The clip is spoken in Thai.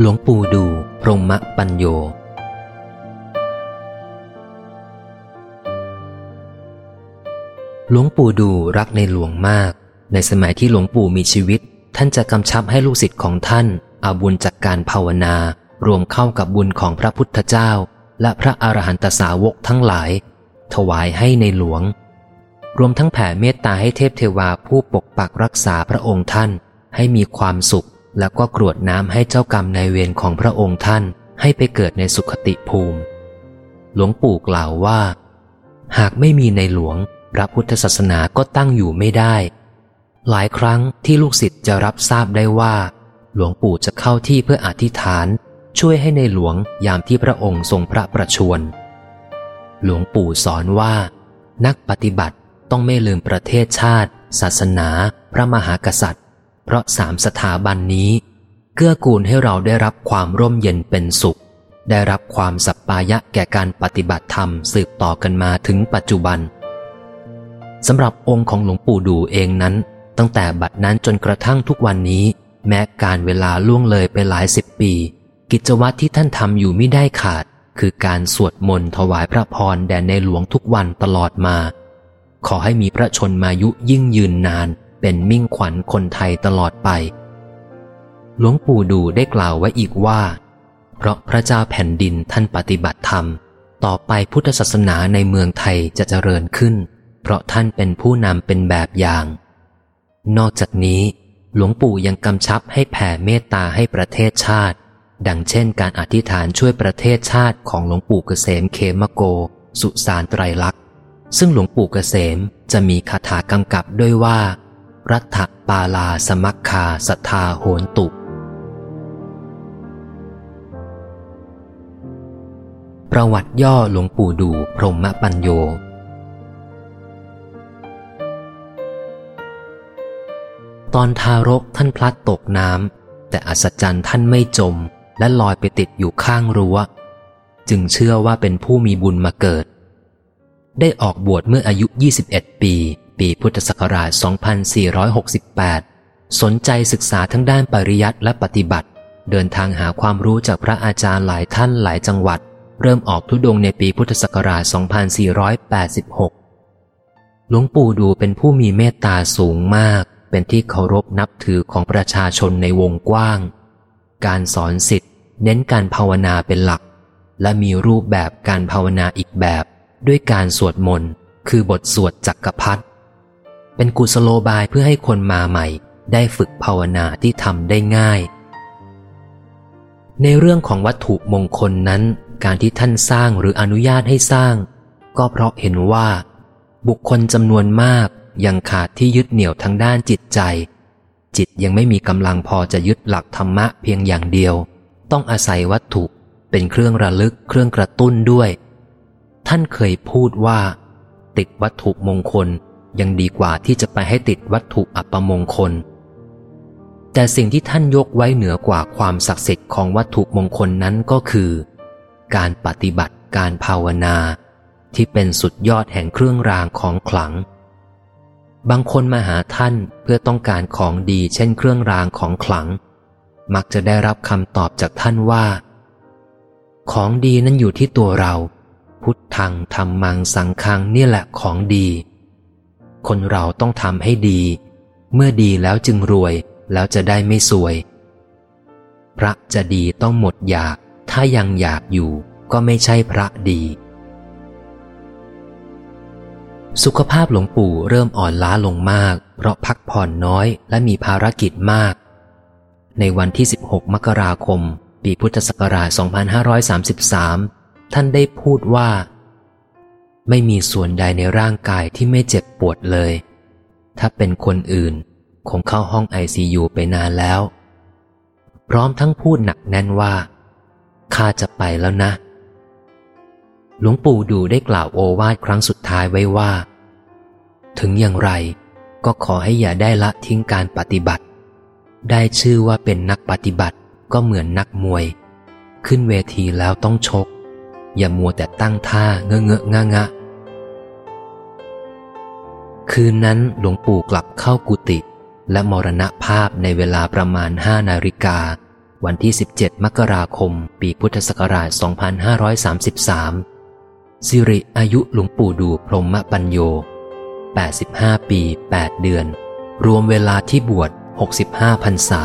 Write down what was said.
หลวงปู่ดูพรหมปัญโย หลวงปู่ดูรักในหลวงมาก ในสมัยที่หลวงปู่มีชีวิต ท่านจะกำชับให้ลูกศิษย์ของท่านเอาบุญจากการภาวนา รวมเข้ากับบุญของพระพุทธเจ้า และพระอรหันตสาวกทั้งหลาย ถวายให้ในหลวง รวมทั้งแผ่เมตตาให้เทพเทวาผู้ปกปักรักษาพระองค์ท่านให้มีความสุข แล้วก็กรวดน้ำให้เจ้ากรรมนายเวรของพระองค์ท่านให้ไปเกิดในสุขติภูมิ หลวงปู่กล่าวว่า หากไม่มีในหลวง พระพุทธศาสนาก็ตั้งอยู่ไม่ได้ หลายครั้งที่ลูกศิษย์จะรับทราบได้ว่า หลวงปู่จะเข้าที่เพื่ออธิษฐาน ช่วยให้ในหลวงยามที่พระองค์ทรงพระประชวรหลวงปู่สอนว่า นักปฏิบัติต้องไม่ลืมประเทศชาติ ศาสนา พระมหากษัตริย์ เพราะสามสถาบันนี้ เกื้อกูลให้เราได้รับความร่มเย็นเป็นสุข ได้รับความสัปปายะแก่การปฏิบัติธรรมสืบต่อกันมาถึงปัจจุบันสำหรับองค์ของหลวงปู่ดูเองนั้น ตั้งแต่บัดนั้นจนกระทั่งทุกวันนี้ แม้การเวลาล่วงเลยไปหลายสิบปี กิจวัตรที่ท่านทำอยู่ไม่ได้ขาด คือการสวดมนต์ถวายพระพรแด่ในหลวงทุกวันตลอดมา ขอให้มีพระชนมายุยิ่งยืนนาน เป็นมิ่งขวัญคนไทยตลอดไป หลวงปู่ดูได้กล่าวไว้อีกว่า เพราะพระเจ้าแผ่นดินท่านปฏิบัติธรรม ต่อไปพุทธศาสนาในเมืองไทยจะเจริญขึ้น เพราะท่านเป็นผู้นำเป็นแบบอย่าง นอกจากนี้ หลวงปู่ยังกำชับให้แผ่เมตตาให้ประเทศชาติ ดังเช่น การอธิษฐานช่วยประเทศชาติของหลวงปู่เกษมเขมโก สุสานไตรลักษณ์ซึ่งหลวงปู่เกษมจะมีคาถากำกับด้วยว่า รัฐปาลาสมัคคาสัทธาโหนตุ ประวัติย่อหลวงปู่ดูพรหมปัญโย ตอนทารกท่านพลัดตกน้ำแต่อัศจรรย์ท่านไม่จม และลอยไปติดอยู่ข้างรัว้ว จึงเชื่อว่าเป็นผู้มีบุญมาเกิด ได้ออกบวชเมื่ออายุ 21 ปี ปีพุทธศักราช 2468 สนใจศึกษาทั้งด้านปริยัติและปฏิบัติ เดินทางหาความรู้จากพระอาจารย์หลายท่านหลายจังหวัด เริ่มออกทุดงในปีพุทธศักราช 2486 หลวงปู่ดูเป็นผู้มีเมตตาสูงมาก เป็นที่เคารพนับถือของประชาชนในวงกว้าง การสอนสิทธิ์เน้นการภาวนาเป็นหลัก และมีรูปแบบการภาวนาอีกแบบ ด้วยการสวดมนต์คือบทสวดจักรพัฒ เป็นกุศโลบายเพื่อให้คนมาใหม่ ได้ฝึกภาวนาที่ทำได้ง่าย ในเรื่องของวัตถุมงคลนั้น การที่ท่านสร้างหรืออนุญาตให้สร้าง ก็เพราะเห็นว่า บุคคลจำนวนมากยังขาดที่ยึดเหนี่ยวทางด้านจิตใจ จิตยังไม่มีกำลังพอจะยึดหลักธรรมะเพียงอย่างเดียว ต้องอาศัยวัตถุเป็นเครื่องระลึกเครื่องกระตุ้นด้วย ท่านเคยพูดว่า ติดวัตถุมงคล ยังดีกว่าที่จะไปให้ติดวัตถุอัปมงคล แต่สิ่งที่ท่านยกไว้เหนือกว่าความศักดิ์สิทธิ์ของวัตถุมงคลนั้นก็คือ การปฏิบัติการภาวนา ที่เป็นสุดยอดแห่งเครื่องรางของขลัง บางคนมาหาท่านเพื่อต้องการของดีเช่นเครื่องรางของขลัง มักจะได้รับคำตอบจากท่านว่า ของดีนั้นอยู่ที่ตัวเราพุทธังธรรมังสังฆังนี่แหละของดี คนเราต้องทำให้ดี เมื่อดีแล้วจึงรวย แล้วจะได้ไม่สวย พระจะดีต้องหมดอยาก ถ้ายังอยากอยู่ก็ไม่ใช่พระดี สุขภาพหลวงปู่เริ่มอ่อนล้าลงมาก เพราะพักผ่อนน้อยและมีภารกิจมาก ในวันที่ 16 มกราคม ปีพุทธศักราช 2533 ท่านได้พูดว่า ไม่มีส่วนใดในร่างกายที่ไม่เจ็บปวดเลย ถ้าเป็นคนอื่น คงเข้าห้องไอซียูไปนานแล้ว พร้อมทั้งพูดหนักแน่นว่า ข้าจะไปแล้วนะ หลวงปู่ดูได้กล่าวโอวาทครั้งสุดท้ายไว้ว่า ถึงอย่างไรก็ขอให้อย่าได้ละทิ้งการปฏิบัติ ได้ชื่อว่าเป็นนักปฏิบัติก็เหมือนนักมวย ขึ้นเวทีแล้วต้องชก อย่ามัวแต่ตั้งท่าเงอะเงอะงะงะคืนนั้นหลวงปู่กลับเข้ากุฏิและมรณภาพในเวลาประมาณห้านาฬิกา วันที่ 17 มกราคม ปีพุทธศักราช 2533 สิริอายุหลวงปู่ดูพรหมปัญโย 85 ปี 8 เดือน รวมเวลาที่บวช 65 พรรษา